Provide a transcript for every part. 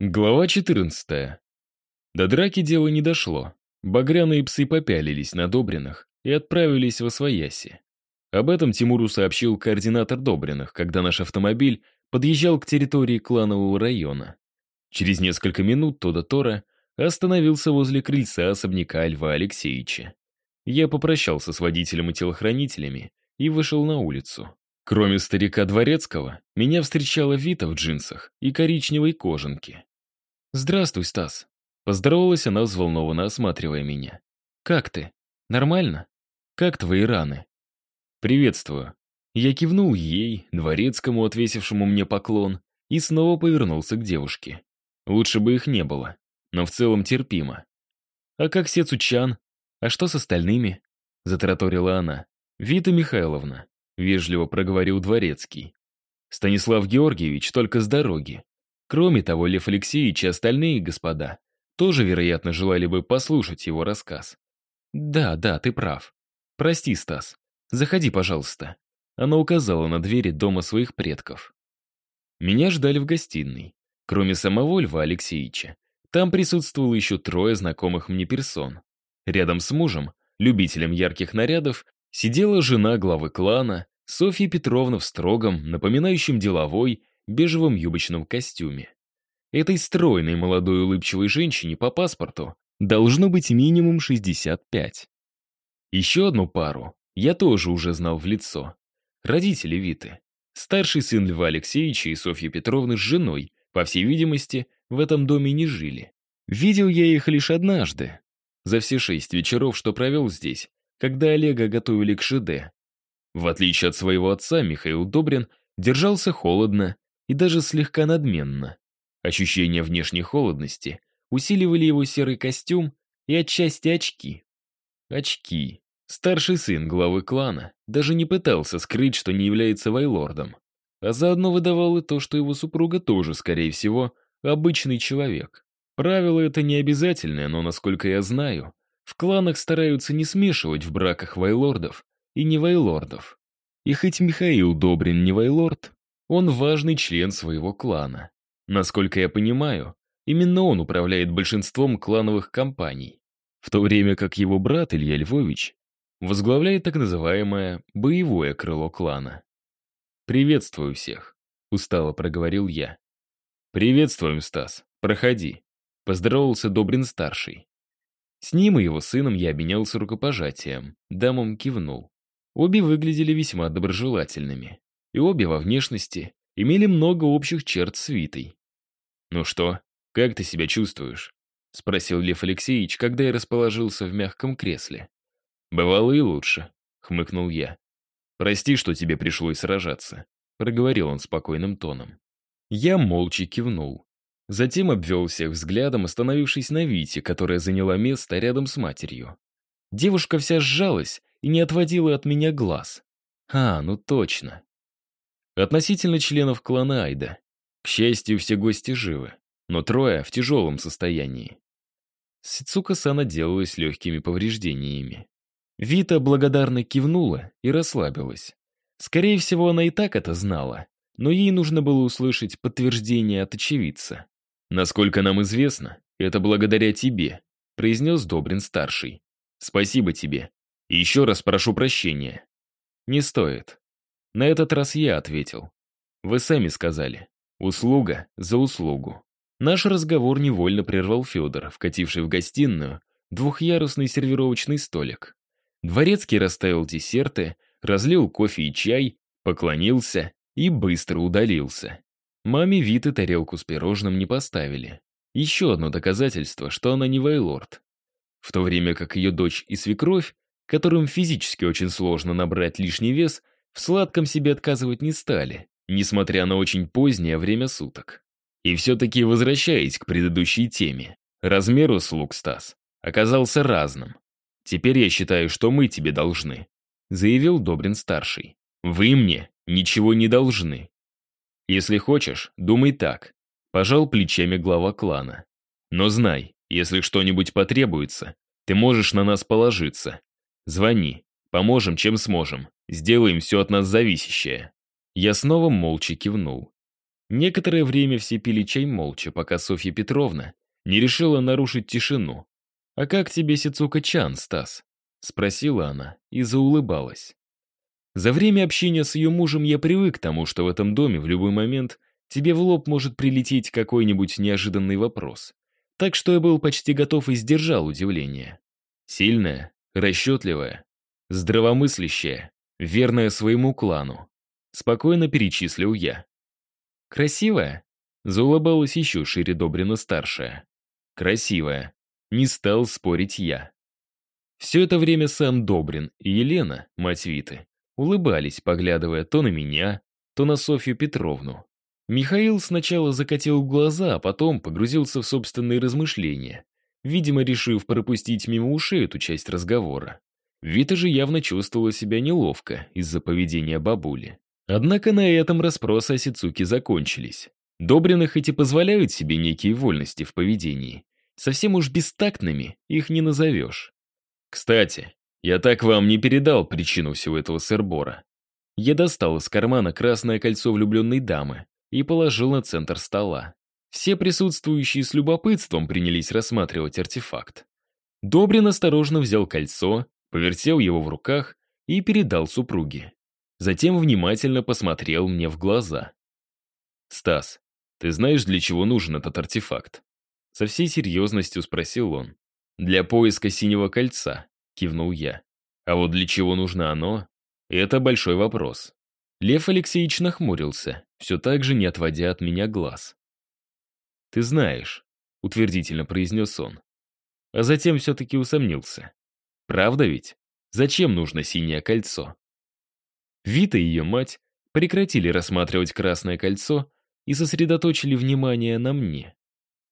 Глава 14. До драки дело не дошло. Багряные псы попялились на Добринах и отправились во свояси. Об этом Тимуру сообщил координатор Добриных, когда наш автомобиль подъезжал к территории кланового района. Через несколько минут Тода Тора остановился возле крыльца особняка Льва Алексеевича. Я попрощался с водителем и телохранителями и вышел на улицу. Кроме старика Дворецкого, меня встречала Вита в джинсах и коричневой кожанке. «Здравствуй, Стас». Поздоровалась она, взволнованно осматривая меня. «Как ты? Нормально? Как твои раны?» «Приветствую». Я кивнул ей, дворецкому, отвесившему мне поклон, и снова повернулся к девушке. Лучше бы их не было, но в целом терпимо. «А как Сецучан? А что с остальными?» Затараторила она. «Вита Михайловна», — вежливо проговорил дворецкий. «Станислав Георгиевич только с дороги. Кроме того, Лев Алексеевич и остальные господа тоже, вероятно, желали бы послушать его рассказ. «Да, да, ты прав. Прости, Стас. Заходи, пожалуйста». Она указала на двери дома своих предков. Меня ждали в гостиной. Кроме самого Льва Алексеевича, там присутствовало еще трое знакомых мне персон. Рядом с мужем, любителем ярких нарядов, сидела жена главы клана, Софья Петровна в строгом, напоминающем деловой, бежевом юбочном костюме. Этой стройной молодой улыбчивой женщине по паспорту должно быть минимум 65. Еще одну пару я тоже уже знал в лицо. Родители Виты. Старший сын Льва Алексеевича и Софьи Петровны с женой, по всей видимости, в этом доме не жили. Видел я их лишь однажды, за все шесть вечеров, что провел здесь, когда Олега готовили к ШД. В отличие от своего отца, Михаил Добрин держался холодно и даже слегка надменно. Ощущение внешней холодности усиливали его серый костюм и отчасти очки. Очки. Старший сын главы клана даже не пытался скрыть, что не является вайлордом, а заодно выдавал и то, что его супруга тоже, скорее всего, обычный человек. Правило это не обязательное, но, насколько я знаю, в кланах стараются не смешивать в браках вайлордов и не вайлордов. И хоть Михаил Добрин не вайлорд, он важный член своего клана. Насколько я понимаю, именно он управляет большинством клановых компаний, в то время как его брат Илья Львович возглавляет так называемое «боевое крыло клана». «Приветствую всех», — устало проговорил я. «Приветствуем, Стас. Проходи», — поздоровался Добрин-старший. С ним и его сыном я обменялся рукопожатием, дамам кивнул. Обе выглядели весьма доброжелательными и обе во внешности имели много общих черт с Витой. «Ну что, как ты себя чувствуешь?» — спросил Лев Алексеевич, когда я расположился в мягком кресле. «Бывало и лучше», — хмыкнул я. «Прости, что тебе пришлось сражаться», — проговорил он спокойным тоном. Я молча кивнул. Затем обвел всех взглядом, остановившись на Вите, которая заняла место рядом с матерью. Девушка вся сжалась и не отводила от меня глаз. А, ну точно. Относительно членов клана Айда. К счастью, все гости живы, но трое в тяжелом состоянии. Сицука-сан отделалась легкими повреждениями. Вита благодарно кивнула и расслабилась. Скорее всего, она и так это знала, но ей нужно было услышать подтверждение от очевидца. «Насколько нам известно, это благодаря тебе», произнес Добрин-старший. «Спасибо тебе. И еще раз прошу прощения». «Не стоит. На этот раз я ответил. Вы сами сказали. Услуга за услугу. Наш разговор невольно прервал Федор, вкативший в гостиную двухъярусный сервировочный столик. Дворецкий расставил десерты, разлил кофе и чай, поклонился и быстро удалился. Маме Виты тарелку с пирожным не поставили. Еще одно доказательство, что она не Вайлорд. В то время как ее дочь и свекровь, которым физически очень сложно набрать лишний вес, в сладком себе отказывать не стали, несмотря на очень позднее время суток. И все-таки возвращаясь к предыдущей теме, размер услуг, Стас, оказался разным. Теперь я считаю, что мы тебе должны», — заявил Добрин-старший. «Вы мне ничего не должны. Если хочешь, думай так», — пожал плечами глава клана. «Но знай, если что-нибудь потребуется, ты можешь на нас положиться. Звони, поможем, чем сможем. Сделаем все от нас зависящее». Я снова молча кивнул. Некоторое время все пили чай молча, пока Софья Петровна не решила нарушить тишину. «А как тебе Сицука-чан, Стас?» — спросила она и заулыбалась. За время общения с ее мужем я привык к тому, что в этом доме в любой момент тебе в лоб может прилететь какой-нибудь неожиданный вопрос. Так что я был почти готов и сдержал удивление. Сильная, расчетливая, здравомыслящая, верная своему клану. Спокойно перечислил я. «Красивая?» — заулыбалась еще шире Добрина-старшая. «Красивая». Не стал спорить я. Все это время сам Добрин и Елена, мать Виты, улыбались, поглядывая то на меня, то на Софью Петровну. Михаил сначала закатил глаза, а потом погрузился в собственные размышления, видимо, решив пропустить мимо ушей эту часть разговора. Вита же явно чувствовала себя неловко из-за поведения бабули. Однако на этом расспросы о Сицуке закончились. Добрины хоть и позволяют себе некие вольности в поведении, совсем уж бестактными их не назовешь. Кстати, я так вам не передал причину всего этого сырбора. Я достал из кармана красное кольцо влюбленной дамы и положил на центр стола. Все присутствующие с любопытством принялись рассматривать артефакт. Добрин осторожно взял кольцо, повертел его в руках и передал супруге. Затем внимательно посмотрел мне в глаза. «Стас, ты знаешь, для чего нужен этот артефакт?» Со всей серьезностью спросил он. «Для поиска синего кольца», — кивнул я. «А вот для чего нужно оно? Это большой вопрос». Лев Алексеевич нахмурился, все так же не отводя от меня глаз. «Ты знаешь», — утвердительно произнес он. А затем все-таки усомнился. Правда ведь? Зачем нужно синее кольцо? Вита и ее мать прекратили рассматривать красное кольцо и сосредоточили внимание на мне.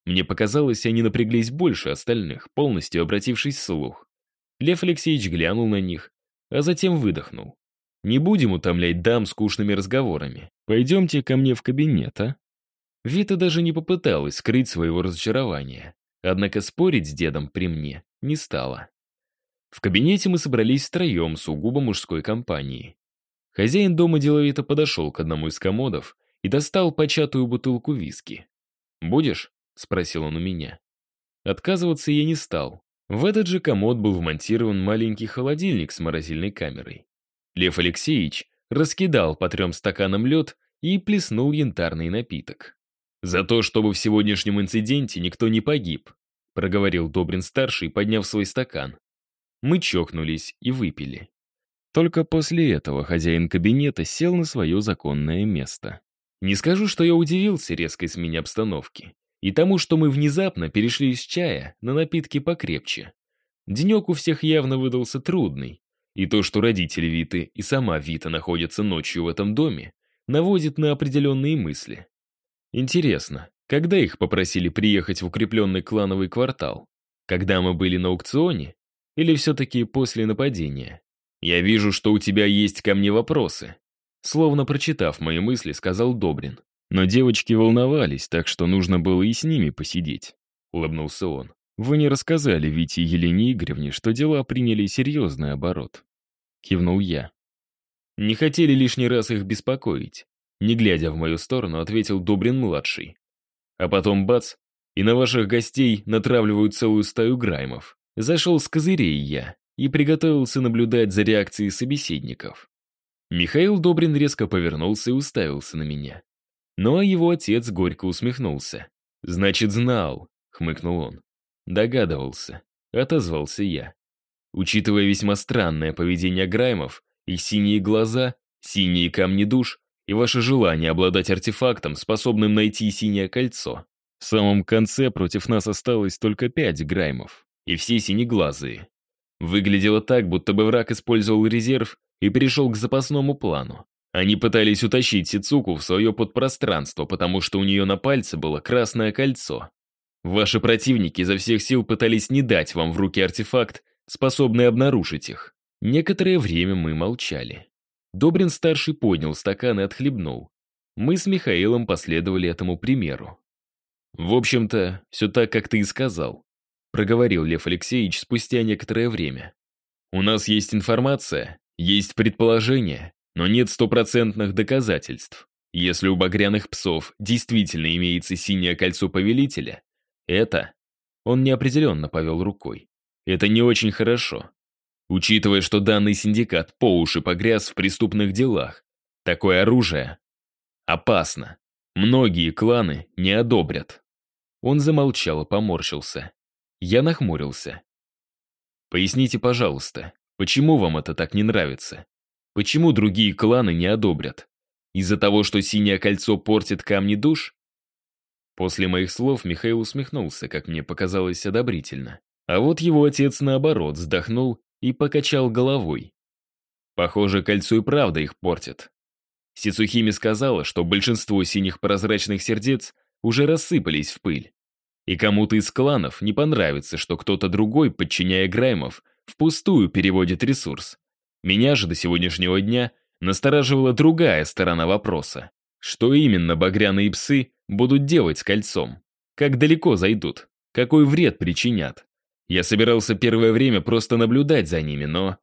Мне показалось, они напряглись больше остальных, полностью обратившись вслух. Лев Алексеевич глянул на них, а затем выдохнул. «Не будем утомлять дам скучными разговорами. Пойдемте ко мне в кабинет, а?» Вита даже не попыталась скрыть своего разочарования, однако спорить с дедом при мне не стала. В кабинете мы собрались втроем сугубо мужской компании. Хозяин дома деловито подошел к одному из комодов и достал початую бутылку виски. «Будешь?» — спросил он у меня. Отказываться я не стал. В этот же комод был вмонтирован маленький холодильник с морозильной камерой. Лев Алексеевич раскидал по трем стаканам лед и плеснул янтарный напиток. «За то, чтобы в сегодняшнем инциденте никто не погиб», проговорил Добрин-старший, подняв свой стакан. Мы чокнулись и выпили. Только после этого хозяин кабинета сел на свое законное место. Не скажу, что я удивился резкой смене обстановки и тому, что мы внезапно перешли из чая на напитки покрепче. Денек у всех явно выдался трудный, и то, что родители Виты и сама Вита находятся ночью в этом доме, наводит на определенные мысли. Интересно, когда их попросили приехать в укрепленный клановый квартал? Когда мы были на аукционе или все-таки после нападения? Я вижу, что у тебя есть ко мне вопросы. Словно прочитав мои мысли, сказал Добрин. Но девочки волновались, так что нужно было и с ними посидеть. Улыбнулся он. Вы не рассказали Вите Елене Игоревне, что дела приняли серьезный оборот. Кивнул я. Не хотели лишний раз их беспокоить. Не глядя в мою сторону, ответил Добрин-младший. А потом бац, и на ваших гостей натравливают целую стаю граймов. Зашел с козырей я и приготовился наблюдать за реакцией собеседников. Михаил Добрин резко повернулся и уставился на меня. А его отец горько усмехнулся. «Значит, знал», — хмыкнул он. «Догадывался», — отозвался я. Учитывая весьма странное поведение Граймов, их синие глаза, синие камни душ и ваше желание обладать артефактом, способным найти синее кольцо. В самом конце против нас осталось только пять Граймов и все синеглазые. Выглядело так, будто бы враг использовал резерв и перешел к запасному плану. Они пытались утащить Сицуку в свое подпространство, потому что у нее на пальце было красное кольцо. Ваши противники изо всех сил пытались не дать вам в руки артефакт, способный обнаружить их. Некоторое время мы молчали. Добрин-старший поднял стакан и отхлебнул. Мы с Михаилом последовали этому примеру. В общем-то, все так, как ты и сказал проговорил Лев Алексеевич спустя некоторое время. «У нас есть информация, есть предположения, но нет стопроцентных доказательств. Если у багряных псов действительно имеется синее кольцо повелителя, это... Он неопределенно повел рукой. Это не очень хорошо. Учитывая, что данный синдикат по уши погряз в преступных делах, такое оружие опасно. Многие кланы не одобрят. Он замолчал и поморщился. Я нахмурился. Поясните, пожалуйста, почему вам это так не нравится? Почему другие кланы не одобрят? Из-за того, что синее кольцо портит камни душ? После моих слов Михаил усмехнулся, как мне показалось, одобрительно. А вот его отец, наоборот, вздохнул и покачал головой. Похоже, кольцо и правда их портит. Сицухими сказала, что большинство синих прозрачных сердец уже рассыпались в пыль. И кому-то из кланов не понравится, что кто-то другой, подчиняя Граймов, впустую переводит ресурс. Меня же до сегодняшнего дня настораживала другая сторона вопроса. Что именно багряные псы будут делать с кольцом? Как далеко зайдут? Какой вред причинят? Я собирался первое время просто наблюдать за ними, но...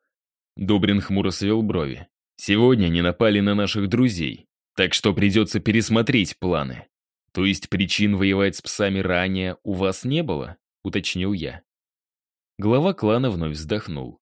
Добрин хмуро свел брови. Сегодня они напали на наших друзей, так что придется пересмотреть планы. То есть причин воевать с псами ранее у вас не было? Уточнил я. Глава клана вновь вздохнул.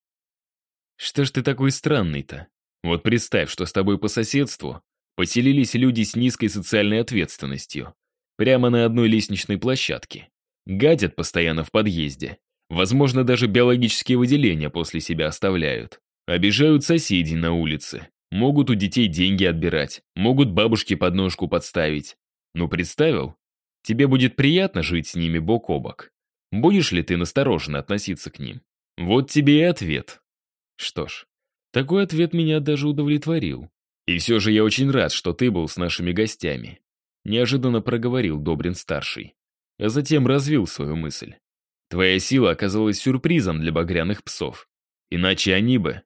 Что ж ты такой странный-то? Вот представь, что с тобой по соседству поселились люди с низкой социальной ответственностью. Прямо на одной лестничной площадке. Гадят постоянно в подъезде. Возможно, даже биологические выделения после себя оставляют. Обижают соседей на улице. Могут у детей деньги отбирать. Могут бабушке подножку подставить. Ну, представил? Тебе будет приятно жить с ними бок о бок. Будешь ли ты настороженно относиться к ним? Вот тебе и ответ. Что ж, такой ответ меня даже удовлетворил. И все же я очень рад, что ты был с нашими гостями. Неожиданно проговорил Добрин-старший. А затем развил свою мысль. Твоя сила оказалась сюрпризом для багряных псов. Иначе они бы...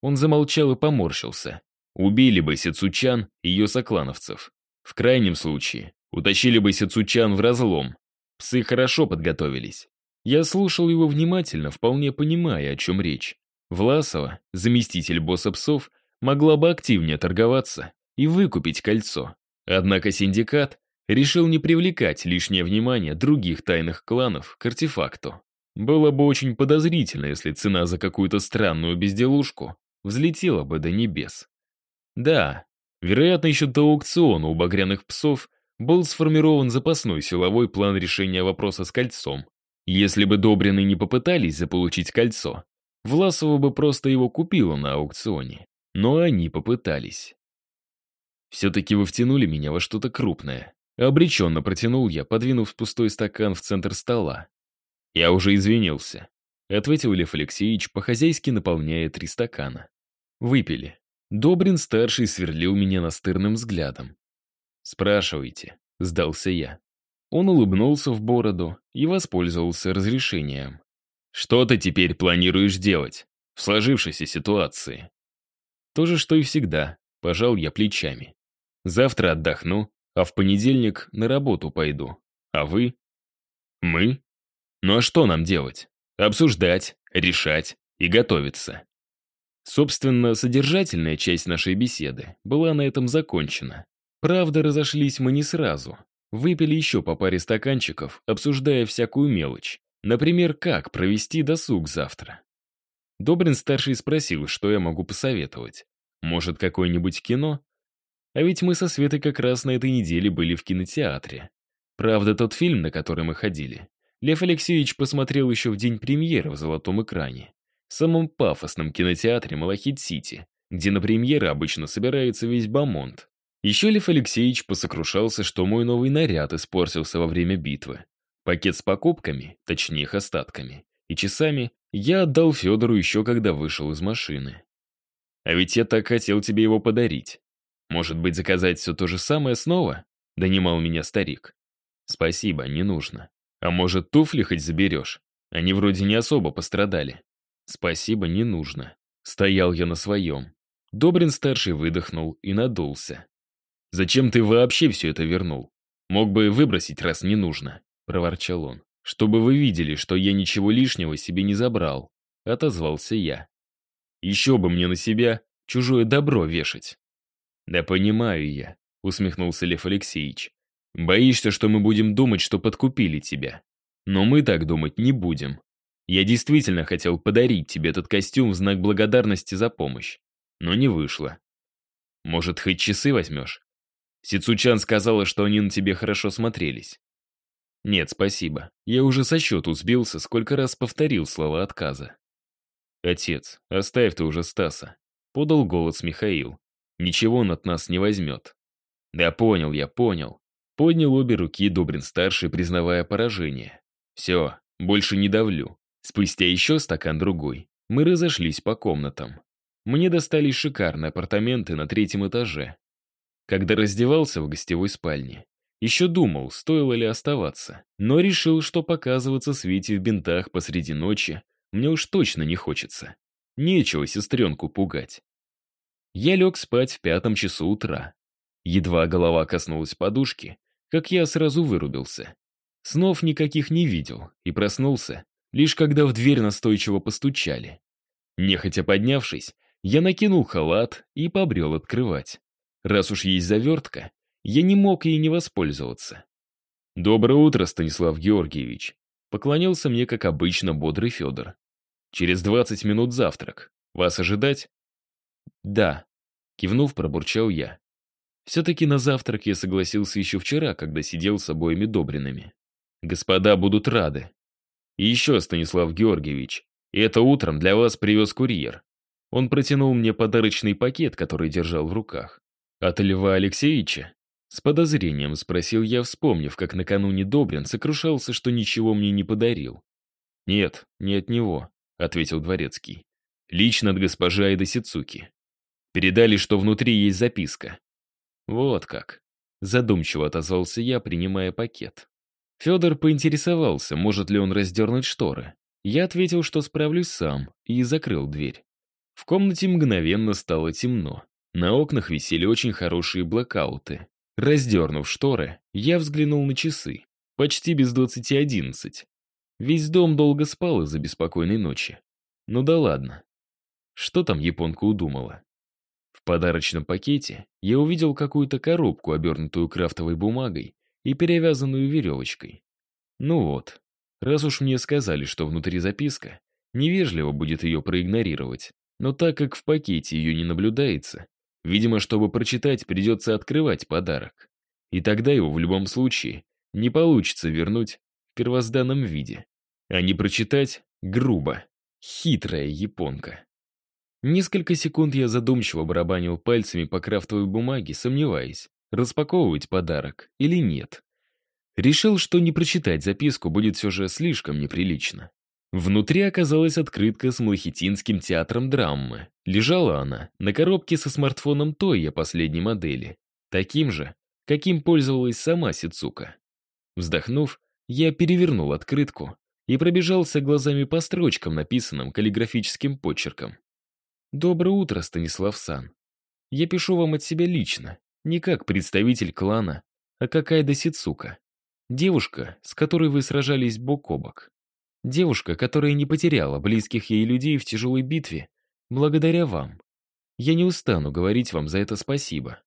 Он замолчал и поморщился. Убили бы Сицучан и ее соклановцев. В крайнем случае, утащили бы Сицучан в разлом. Псы хорошо подготовились. Я слушал его внимательно, вполне понимая, о чем речь. Власова, заместитель босса псов, могла бы активнее торговаться и выкупить кольцо. Однако синдикат решил не привлекать лишнее внимание других тайных кланов к артефакту. Было бы очень подозрительно, если цена за какую-то странную безделушку взлетела бы до небес. Да, вероятно, еще до аукциона у багряных псов был сформирован запасной силовой план решения вопроса с кольцом. Если бы Добрины не попытались заполучить кольцо, Власова бы просто его купила на аукционе. Но они попытались. Все-таки вы втянули меня во что-то крупное. Обреченно протянул я, подвинув пустой стакан в центр стола. Я уже извинился. Ответил Лев Алексеевич, по-хозяйски наполняя три стакана. Выпили. Добрин-старший сверлил меня настырным взглядом. «Спрашивайте», — сдался я. Он улыбнулся в бороду и воспользовался разрешением. «Что ты теперь планируешь делать в сложившейся ситуации?» То же, что и всегда, пожал я плечами. Завтра отдохну, а в понедельник на работу пойду. А вы? Мы? Ну а что нам делать? Обсуждать, решать и готовиться. Собственно, содержательная часть нашей беседы была на этом закончена. Правда, разошлись мы не сразу. Выпили еще по паре стаканчиков, обсуждая всякую мелочь. Например, как провести досуг завтра. Добрин-старший спросил, что я могу посоветовать. Может, какое-нибудь кино? А ведь мы со Светой как раз на этой неделе были в кинотеатре. Правда, тот фильм, на который мы ходили, Лев Алексеевич посмотрел еще в день премьеры в золотом экране самом пафосном кинотеатре Малахит-Сити, где на премьеры обычно собирается весь Бамонт. Еще Лев Алексеевич посокрушался, что мой новый наряд испортился во время битвы. Пакет с покупками, точнее их остатками, и часами я отдал Федору еще когда вышел из машины. А ведь я так хотел тебе его подарить. Может быть, заказать все то же самое снова? Донимал меня старик. Спасибо, не нужно. А может, туфли хоть заберешь? Они вроде не особо пострадали. Спасибо, не нужно. Стоял я на своем. Добрин-старший выдохнул и надулся. «Зачем ты вообще все это вернул? Мог бы выбросить, раз не нужно», — проворчал он. «Чтобы вы видели, что я ничего лишнего себе не забрал», — отозвался я. «Еще бы мне на себя чужое добро вешать». «Да понимаю я. — усмехнулся Лев Алексеевич. «Боишься, что мы будем думать, что подкупили тебя. Но мы так думать не будем. Я действительно хотел подарить тебе этот костюм в знак благодарности за помощь. Но не вышло. Может, хоть часы возьмешь? Сицучан сказала, что они на тебе хорошо смотрелись. Нет, спасибо. Я уже со счету сбился, сколько раз повторил слова отказа. Отец, оставь ты уже Стаса. Подал голос Михаил. Ничего он от нас не возьмет. Да понял я, понял. Поднял обе руки Добрин-старший, признавая поражение. Все, больше не давлю. Спустя еще стакан другой, мы разошлись по комнатам. Мне достались шикарные апартаменты на третьем этаже. Когда раздевался в гостевой спальне, еще думал, стоило ли оставаться, но решил, что показываться Свете в бинтах посреди ночи мне уж точно не хочется. Нечего сестренку пугать. Я лег спать в пятом часу утра. Едва голова коснулась подушки, как я сразу вырубился. Снов никаких не видел и проснулся, лишь когда в дверь настойчиво постучали. Нехотя поднявшись, я накинул халат и побрел открывать. Раз уж есть завертка, я не мог ей не воспользоваться. «Доброе утро, Станислав Георгиевич», — поклонился мне, как обычно, бодрый Федор. «Через двадцать минут завтрак. Вас ожидать?» «Да», — кивнув, пробурчал я. Все-таки на завтрак я согласился еще вчера, когда сидел с обоими Добринами. «Господа будут рады», и еще, Станислав Георгиевич, это утром для вас привез курьер. Он протянул мне подарочный пакет, который держал в руках. От Льва Алексеевича? С подозрением спросил я, вспомнив, как накануне Добрин сокрушался, что ничего мне не подарил. «Нет, не от него», — ответил Дворецкий. «Лично от госпожи Айды Сицуки. Передали, что внутри есть записка». «Вот как», — задумчиво отозвался я, принимая пакет. Федор поинтересовался, может ли он раздернуть шторы. Я ответил, что справлюсь сам, и закрыл дверь. В комнате мгновенно стало темно. На окнах висели очень хорошие блокауты. Раздернув шторы, я взглянул на часы. Почти без двадцати одиннадцать. Весь дом долго спал из-за беспокойной ночи. Ну да ладно. Что там японка удумала? В подарочном пакете я увидел какую-то коробку, обернутую крафтовой бумагой, и перевязанную веревочкой. Ну вот, раз уж мне сказали, что внутри записка, невежливо будет ее проигнорировать. Но так как в пакете ее не наблюдается, видимо, чтобы прочитать, придется открывать подарок. И тогда его в любом случае не получится вернуть в первозданном виде. А не прочитать грубо. Хитрая японка. Несколько секунд я задумчиво барабанил пальцами по крафтовой бумаге, сомневаясь, распаковывать подарок или нет. Решил, что не прочитать записку будет все же слишком неприлично. Внутри оказалась открытка с Малахитинским театром драмы. Лежала она на коробке со смартфоном Тойя последней модели, таким же, каким пользовалась сама Сицука. Вздохнув, я перевернул открытку и пробежался глазами по строчкам, написанным каллиграфическим почерком. «Доброе утро, Станислав Сан. Я пишу вам от себя лично, не как представитель клана, а как Айда Сицука. Девушка, с которой вы сражались бок о бок. Девушка, которая не потеряла близких ей людей в тяжелой битве, благодаря вам. Я не устану говорить вам за это спасибо.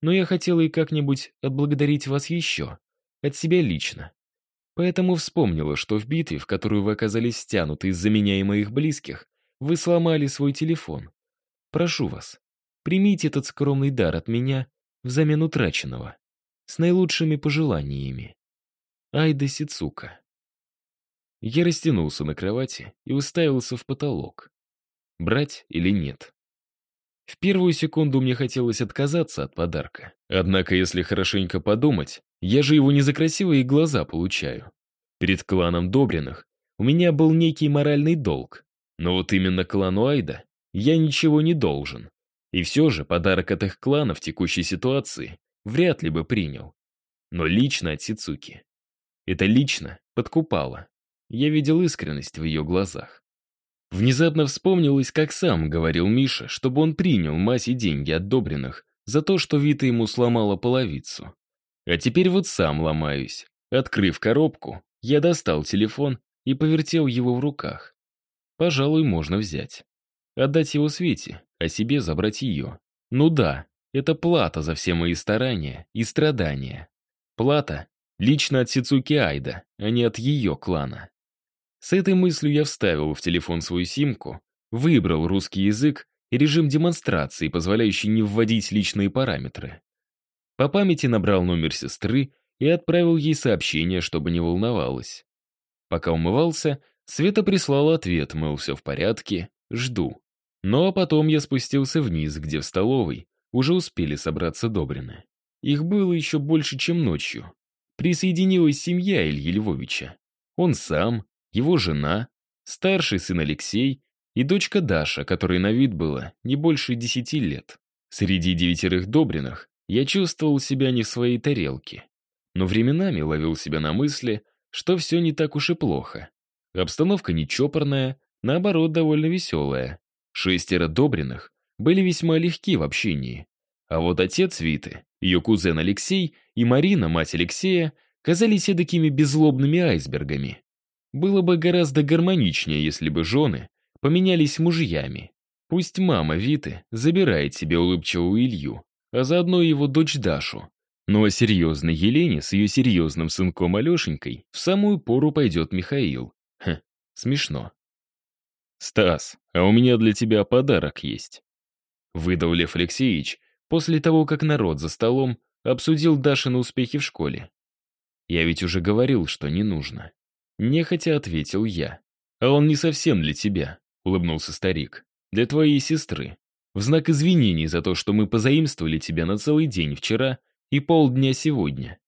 Но я хотела и как-нибудь отблагодарить вас еще, от себя лично. Поэтому вспомнила, что в битве, в которую вы оказались стянуты из-за меня и моих близких, вы сломали свой телефон. Прошу вас, примите этот скромный дар от меня взамен утраченного, с наилучшими пожеланиями. Айда Сицука. Я растянулся на кровати и уставился в потолок. Брать или нет? В первую секунду мне хотелось отказаться от подарка. Однако, если хорошенько подумать, я же его не за красивые глаза получаю. Перед кланом Добриных у меня был некий моральный долг. Но вот именно клану Айда я ничего не должен. И все же подарок от их клана в текущей ситуации вряд ли бы принял. Но лично от Сицуки. Это лично подкупало. Я видел искренность в ее глазах. Внезапно вспомнилось, как сам говорил Миша, чтобы он принял Масе деньги от Добриных за то, что Вита ему сломала половицу. А теперь вот сам ломаюсь. Открыв коробку, я достал телефон и повертел его в руках. Пожалуй, можно взять. Отдать его Свете, а себе забрать ее. Ну да, — это плата за все мои старания и страдания. Плата лично от Сицуки Айда, а не от ее клана. С этой мыслью я вставил в телефон свою симку, выбрал русский язык и режим демонстрации, позволяющий не вводить личные параметры. По памяти набрал номер сестры и отправил ей сообщение, чтобы не волновалась. Пока умывался, Света прислала ответ, мол, все в порядке, жду. Ну а потом я спустился вниз, где в столовой уже успели собраться Добрины. Их было еще больше, чем ночью. Присоединилась семья Ильи Львовича. Он сам, его жена, старший сын Алексей и дочка Даша, которой на вид было не больше десяти лет. Среди девятерых Добриных я чувствовал себя не в своей тарелке, но временами ловил себя на мысли, что все не так уж и плохо. Обстановка не чопорная, наоборот, довольно веселая. Шестеро Добриных были весьма легки в общении. А вот отец Виты, ее кузен Алексей и Марина, мать Алексея, казались эдакими беззлобными айсбергами. Было бы гораздо гармоничнее, если бы жены поменялись мужьями. Пусть мама Виты забирает себе улыбчивого Илью, а заодно его дочь Дашу. Но о серьезной Елене с ее серьезным сынком Алешенькой в самую пору пойдет Михаил. Хм, смешно. «Стас, а у меня для тебя подарок есть», — выдал Лев Алексеевич после того, как народ за столом обсудил Дашины успехи в школе. «Я ведь уже говорил, что не нужно». Нехотя ответил я. «А он не совсем для тебя», — улыбнулся старик. «Для твоей сестры. В знак извинений за то, что мы позаимствовали тебя на целый день вчера и полдня сегодня.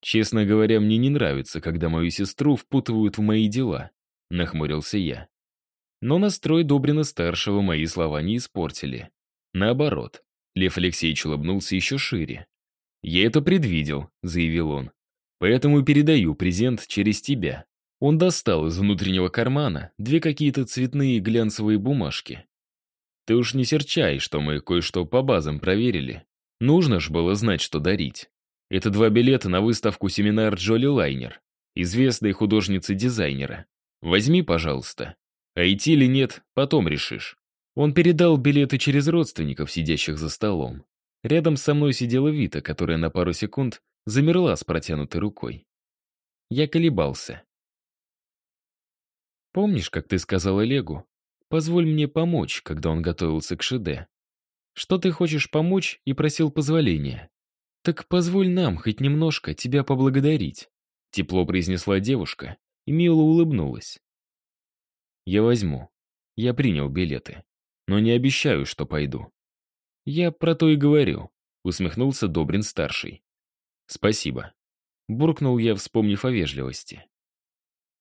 Честно говоря, мне не нравится, когда мою сестру впутывают в мои дела», — нахмурился я. Но настрой Добрина-старшего мои слова не испортили. Наоборот, Лев Алексеевич улыбнулся еще шире. «Я это предвидел», — заявил он. «Поэтому передаю презент через тебя». Он достал из внутреннего кармана две какие-то цветные глянцевые бумажки. «Ты уж не серчай, что мы кое-что по базам проверили. Нужно ж было знать, что дарить. Это два билета на выставку семинар Джоли Лайнер, известной художницы-дизайнера. Возьми, пожалуйста. А идти или нет, потом решишь. Он передал билеты через родственников, сидящих за столом. Рядом со мной сидела Вита, которая на пару секунд замерла с протянутой рукой. Я колебался. «Помнишь, как ты сказал Олегу? Позволь мне помочь, когда он готовился к Шиде. Что ты хочешь помочь и просил позволения? Так позволь нам хоть немножко тебя поблагодарить», тепло произнесла девушка и мило улыбнулась. Я возьму. Я принял билеты. Но не обещаю, что пойду. Я про то и говорю, усмехнулся Добрин-старший. Спасибо. Буркнул я, вспомнив о вежливости.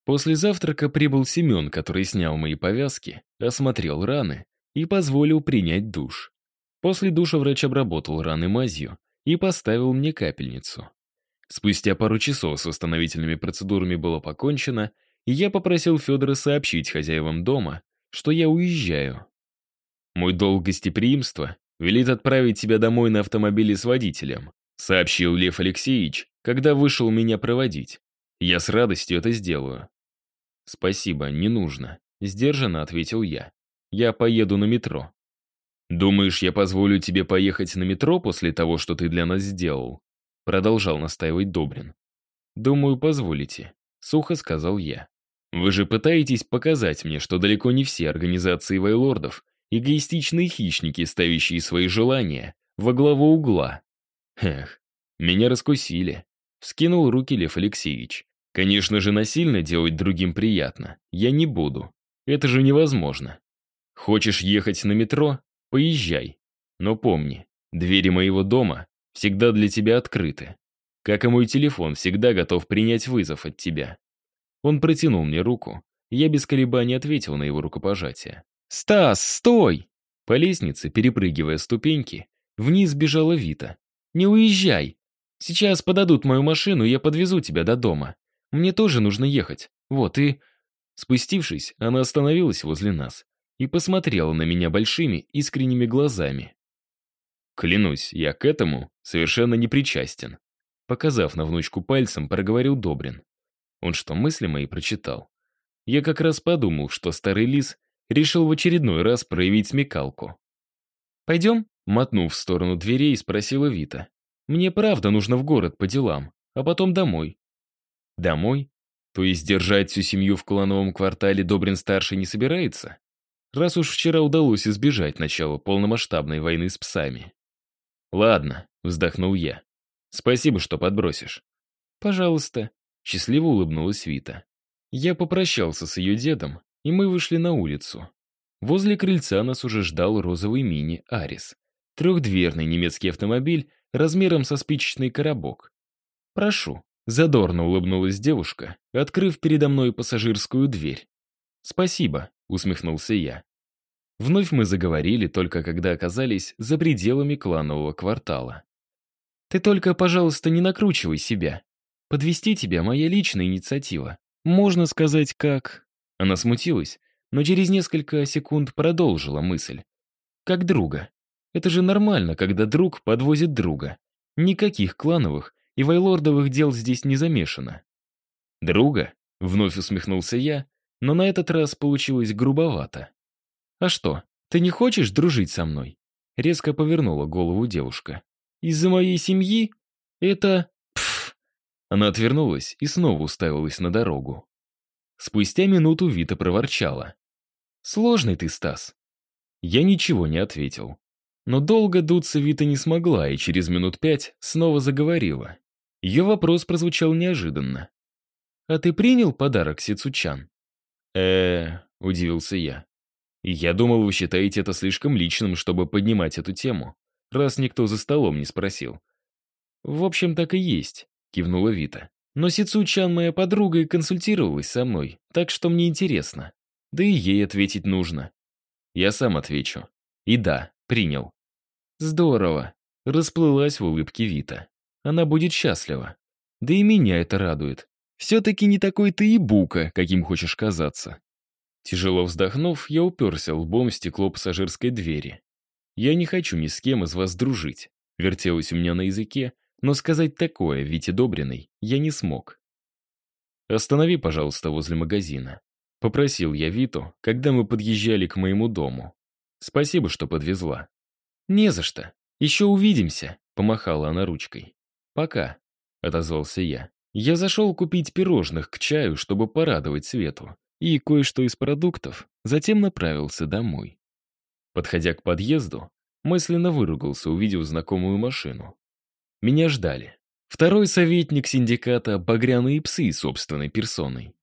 После завтрака прибыл Семен, который снял мои повязки, осмотрел раны и позволил принять душ. После душа врач обработал раны мазью и поставил мне капельницу. Спустя пару часов с восстановительными процедурами было покончено, и я попросил Федора сообщить хозяевам дома, что я уезжаю. Мой долг гостеприимства велит отправить тебя домой на автомобиле с водителем, сообщил Лев Алексеевич, когда вышел меня проводить. Я с радостью это сделаю. Спасибо, не нужно, сдержанно ответил я. Я поеду на метро. Думаешь, я позволю тебе поехать на метро после того, что ты для нас сделал? Продолжал настаивать Добрин. Думаю, позволите, сухо сказал я. Вы же пытаетесь показать мне, что далеко не все организации вайлордов — эгоистичные хищники, ставящие свои желания во главу угла. Эх, меня раскусили. Вскинул руки Лев Алексеевич. Конечно же, насильно делать другим приятно. Я не буду. Это же невозможно. Хочешь ехать на метро? Поезжай. Но помни, двери моего дома всегда для тебя открыты. Как и мой телефон всегда готов принять вызов от тебя. Он протянул мне руку, я без колебаний ответил на его рукопожатие. «Стас, стой!» По лестнице, перепрыгивая ступеньки, вниз бежала Вита. «Не уезжай! Сейчас подадут мою машину, я подвезу тебя до дома. Мне тоже нужно ехать. Вот и...» Спустившись, она остановилась возле нас и посмотрела на меня большими, искренними глазами. «Клянусь, я к этому совершенно не причастен», показав на внучку пальцем, проговорил Добрин. Он что, мысли мои прочитал? Я как раз подумал, что старый лис решил в очередной раз проявить смекалку. «Пойдем?» Мотнув в сторону дверей, спросила Вита. «Мне правда нужно в город по делам, а потом домой». «Домой? То есть держать всю семью в клановом квартале Добрин-старший не собирается? Раз уж вчера удалось избежать начала полномасштабной войны с псами». «Ладно», — вздохнул я. «Спасибо, что подбросишь». «Пожалуйста», — счастливо улыбнулась Вита. Я попрощался с ее дедом, и мы вышли на улицу. Возле крыльца нас уже ждал розовый мини «Арис». Трехдверный немецкий автомобиль размером со спичечный коробок. «Прошу», — задорно улыбнулась девушка, открыв передо мной пассажирскую дверь. «Спасибо», — усмехнулся я. Вновь мы заговорили, только когда оказались за пределами кланового квартала. «Ты только, пожалуйста, не накручивай себя. Подвести тебя — моя личная инициатива. Можно сказать, как...» Она смутилась, но через несколько секунд продолжила мысль. «Как друга. Это же нормально, когда друг подвозит друга. Никаких клановых и вайлордовых дел здесь не замешано. «Друга?» — вновь усмехнулся я, но на этот раз получилось грубовато. «А что, ты не хочешь дружить со мной?» Резко повернула голову девушка. «Из-за моей семьи? Это... Пф!» Она отвернулась и снова уставилась на дорогу. Спустя минуту Вита проворчала. «Сложный ты, Стас». Я ничего не ответил. Но долго дуться Вита не смогла и через минут пять снова заговорила. Ее вопрос прозвучал неожиданно. «А ты принял подарок Сицучан?» э удивился я. «Я думал, вы считаете это слишком личным, чтобы поднимать эту тему, раз никто за столом не спросил». «В общем, так и есть», — кивнула Вита. «Но Сицучан моя подруга и консультировалась со мной, так что мне интересно. Да и ей ответить нужно». «Я сам отвечу. И да, принял». Здорово. Расплылась в улыбке Вита. Она будет счастлива. Да и меня это радует. Все-таки не такой ты и бука, каким хочешь казаться. Тяжело вздохнув, я уперся лбом в стекло пассажирской двери. Я не хочу ни с кем из вас дружить. Вертелось у меня на языке, но сказать такое Вите Добриной я не смог. «Останови, пожалуйста, возле магазина», — попросил я Виту, когда мы подъезжали к моему дому. «Спасибо, что подвезла». «Не за что. Еще увидимся», — помахала она ручкой. «Пока», — отозвался я. Я зашел купить пирожных к чаю, чтобы порадовать Свету, и кое-что из продуктов, затем направился домой. Подходя к подъезду, мысленно выругался, увидев знакомую машину. Меня ждали. Второй советник синдиката «Багряные псы» собственной персоной.